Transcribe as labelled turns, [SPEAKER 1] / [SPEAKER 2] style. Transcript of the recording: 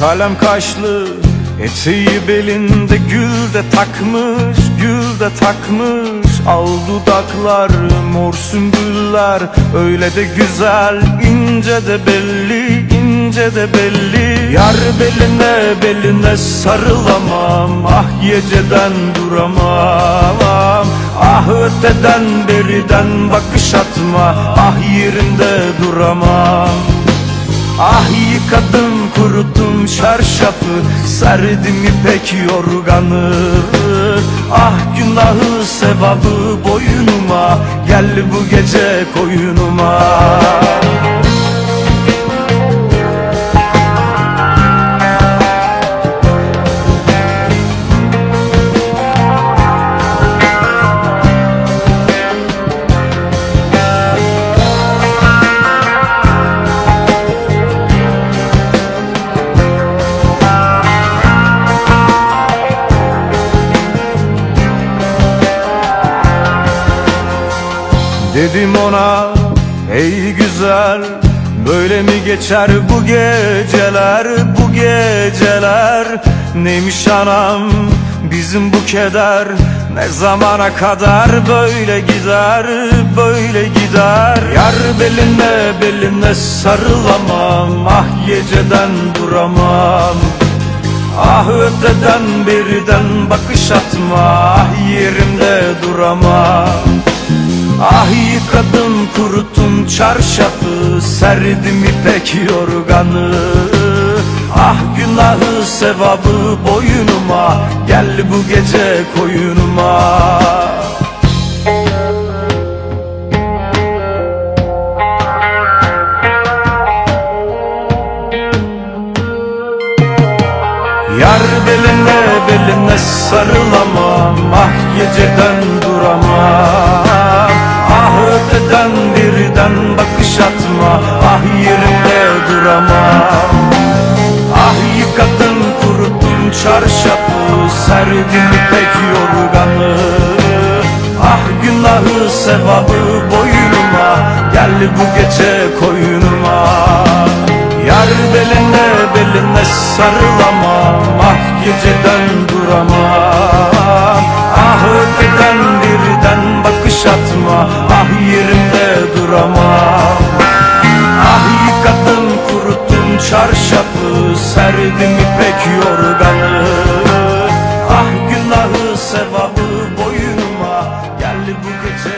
[SPEAKER 1] Kalem kaşlı Eteği belinde gül de takmış Gül de takmış. Al dudaklar mor sümbüller Öyle de güzel ince de belli ince de belli. Yar beline beline sarılamam Ah geceden duramam. Ah öteden beriden bakış atma Ah yerinde duramam Ah yıkadım kuruttum çarşafı Serdim ipek yorganı. Ah günahı sevabı boynuma Gel bu gece koyunuma Dedim ona ey güzel Böyle mi geçer bu geceler bu geceler? Neymiş anam bizim bu keder Ne zamana kadar böyle gider böyle gider? Yar beline beline sarılamam Ah geceden duramam. Ah öteden beriden bakış atma Ah yerimde duramam Ah yıkadım kuruttum çarşafı Serdim ipek yorganı. Ah günahı sevabı boynuma Gel bu gece koyunuma. Yar beline beline sarılamam Ah geceden duramam Ah yerimde duramam. Ah yıkadım kuruttum çarşafı Serdim ipek yorganı. Ah günahı sevabı boynuma Gel bu gece koyunuma Yar beline beline sarılamam Ah geceden duramam. Ah öteden birden bakış atma Ah yerimde duramam çarşafı Serdim ipek yorganı. Ah günahı sevabı boyunuma Geldi bu gece